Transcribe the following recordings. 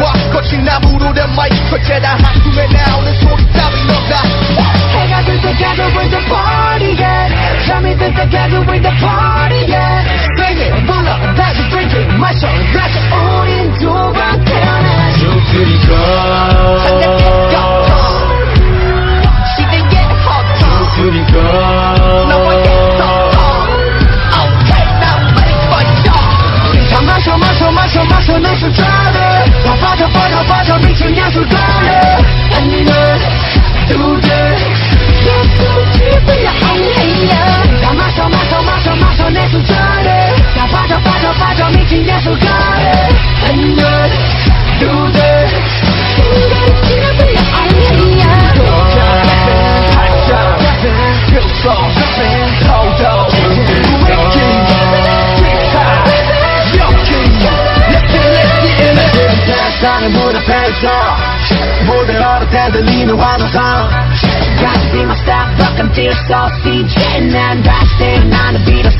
와 거친 나무로 된 마이크 재다. 한숨에 나오는 소리 따윈 없다. 해가 들 때까지 with the party yeah 잠이 들 때까지 with the party yeah Drink 불러 다시 drink it 마셔. 다시 우린 두번 문 앞에서 무대 어렵게 들리는 환호성 Gotta be my style, fuck until so CJ 난 다시 태어나는 비로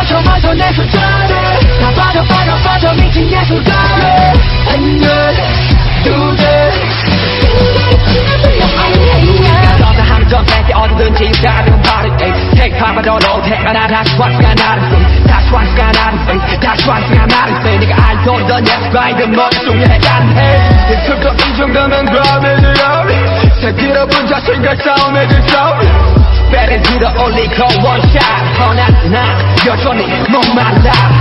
마셔 마셔 내 술자리 다 빠져 빠져 빠져 미친 예술가래 하늘 두들 너가 함정 뺄때 어디든지 가면 바로 택하마도 너 태어나 다시 왔으가 나를 세. 다시 왔으가 나를 세. 다시 왔으가 나를 세. 네가 알던 던 예스바이드 머릿속에 해안해. 슬퍼 이 정도면 그러면 새들어본 자신과 싸움해줄 싸움 배를 들어 올리고 원샷 허난 나 여전히 목말라